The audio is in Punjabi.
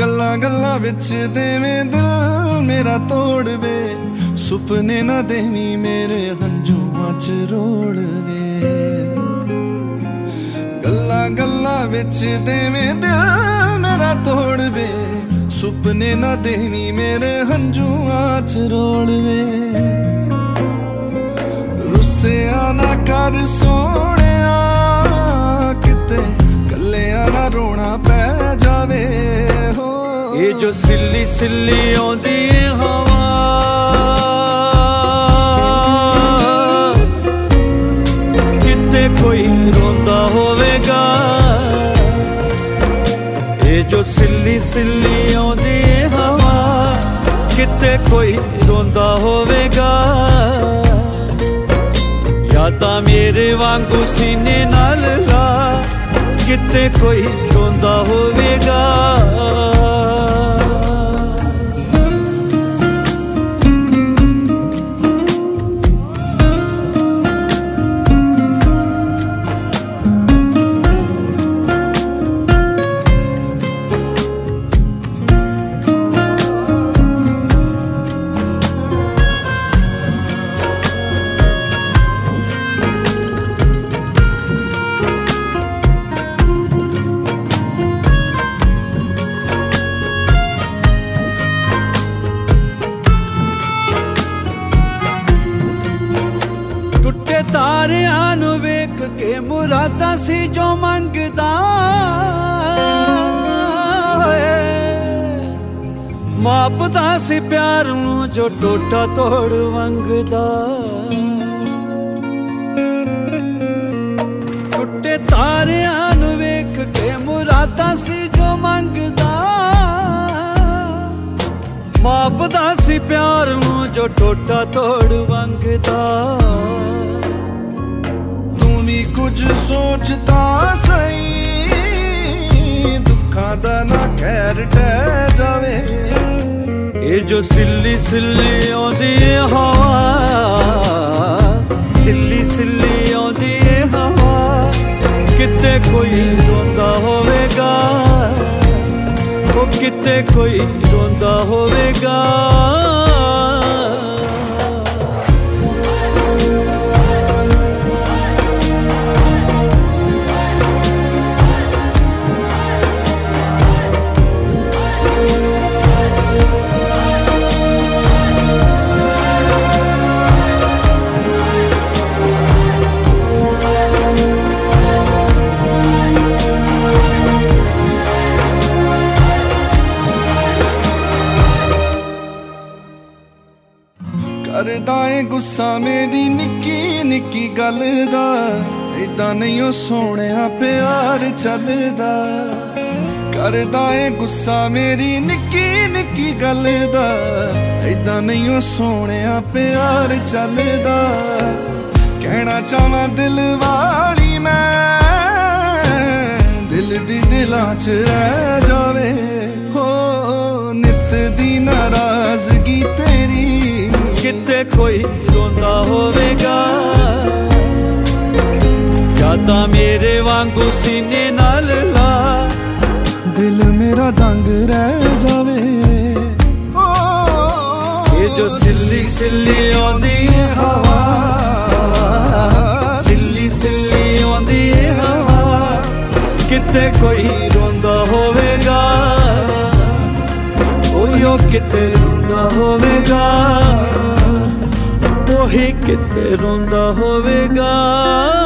ਗੱਲਾਂ ਗੱਲਾਂ ਵਿੱਚ ਦੇਵੇਂ ਦਿਲ ਮੇਰਾ ਤੋੜ ਵੇ ਸੁਪਨੇ ਨਾ ਦੇਵੀ ਮੇਰੇ ਹੰਝੂਆਂ ਚ ਰੋੜ ਵੇ ਗੱਲਾਂ ਗੱਲਾਂ ਵਿੱਚ ਦੇਵੇਂ ਦਿਲ ਮੇਰਾ ਤੋੜ ਵੇ ਸੁਪਨੇ ਨਾ ਦੇਵੀ ਮੇਰੇ ਹੰਝੂਆਂ ਚ ਰੋੜਵੇ। ਰੁੱਸਿਆ ਨਾ ਕਰ ਸੋਹਣਿਆ ਇਹ ਜੋ ਸਿੱਲੀ ਸਿੱਲੀ ਆਉਂਦੀ ਏ ਹਵਾ। ਕਿਤੇ ਕੋਈ ਰੋਂਦਾ ਹੋਵੇਗਾ, ਇਹ ਜੋ ਸਿੱਲੀ ਸਿੱਲੀ ਆਉਂਦੀ ਏ ਹਵਾ, ਕਿਤੇ ਕੋਈ ਰੋਂਦਾ ਹੋਵੇਗਾ। ਜਾਂ ਤਾਂ ਮੇਰੇ ਵਾਂਗੂ ਸੀਨੇ ਨਾਲ ਲਾ ਕਿਤੇ ਕੋਈ ਰੋਂਦਾ ਹੋਵੇਗਾ। ਟੁੱਟੇ ਤਾਰਿਆਂ ਨੂੰ ਵੇਖ ਕੇ ਮੁਰਾਦਾਂ ਸੀ ਜੋ ਮੰਗਦਾ। ਮਾਪਦਾ ਸੀ ਪਿਆਰ ਨੂੰ ਜੋ ਟੋਟਾ ਤੋੜ ਵੰਗਦਾ। ਟੁੱਟੇ ਤਾਰਿਆਂ ਨੂੰ ਵੇਖ ਕੇ ਮੁਰਾਦਾਂ ਸੀ ਮਾਪਦਾ ਸੀ ਪਿਆਰ ਨੂੰ ਜੋ ਟੋਟਾ ਤੋੜ ਵੰਗਦਾ। ਤੂੰ ਵੀ ਕੁਝ ਸੋਚਦਾ ਸਹੀ, ਦੁੱਖਾਂ ਦਾ ਨਾ ਖੈਰ ਟਹਿ ਜਾਵੇ। ਇਹ ਜੋ ਸਿੱਲੀ ਸਿੱਲੀ ਆਉਂਦੀ ਏ ਹਵਾ, ਸਿੱਲੀ ਸਿੱਲੀ ਆਉਂਦੀ ਏ ਹਵਾ, ਕਿਤੇ ਕੋਈ ਰੋਂਦਾ ਹੋਵੇਗਾ। ਉਹ ਕਿਤੇ ਕੋਈ ਰੋਂਦਾ ਹੋਵੇਗਾ। ਕਰਦਾ ਏ ਗੁੱਸਾ ਮੇਰੀ ਨਿੱਕੀ ਨਿੱਕੀ ਗੱਲ ਦਾ। ਇਦਾਂ ਨਹੀਂ ਉਹ ਸੋਹਣਿਆ ਪਿਆਰ ਚੱਲਦਾ। ਕਰਦਾ ਏ ਗੁੱਸਾ ਮੇਰੀ ਨਿੱਕੀ ਨਿੱਕੀ ਗੱਲ ਦਾ। ਇਦਾਂ ਨਹੀਂ ਉਹ ਸੋਹਣਿਆ ਪਿਆਰ ਚੱਲਦਾ। ਕਹਿਣਾ ਚਾਹਾਂ ਦਿਲ ਵਾਲੀ ਮੈਂ, ਦਿਲ ਦੀ ਦਿਲਾਂ 'ਚ ਰਹਿ ਕੋਈ ਰੋਂਦਾ ਹੋਵੇਗਾ। ਜਾਂ ਤਾਂ ਮੇਰੇ ਵਾਂਗੂ ਸੀਨੇ ਨਾਲ ਲਾ। ਦਿਲ ਮੇਰਾ ਦੰਗ ਰਹਿ ਜਾਵੇ। ਇਹ ਜੋ ਸਿੱਲੀ ਸਿੱਲੀ ਆਉਂਦੀ ਏ ਹਵਾ। ਸਿੱਲੀ ਸਿੱਲੀ ਆਉਂਦੀ ਏ ਹਵਾ। ਕਿਤੇ ਕੋਈ ਰੋਂਦਾ ਹੋਵੇਗਾ। ਓਯੋ ਕਿਤੇ ਰੋਂਦਾ ਹੋਵੇਗਾ। ਉਹੀ ਕਿਤੇ ਰੋਂਦਾ ਹੋਵੇਗਾ।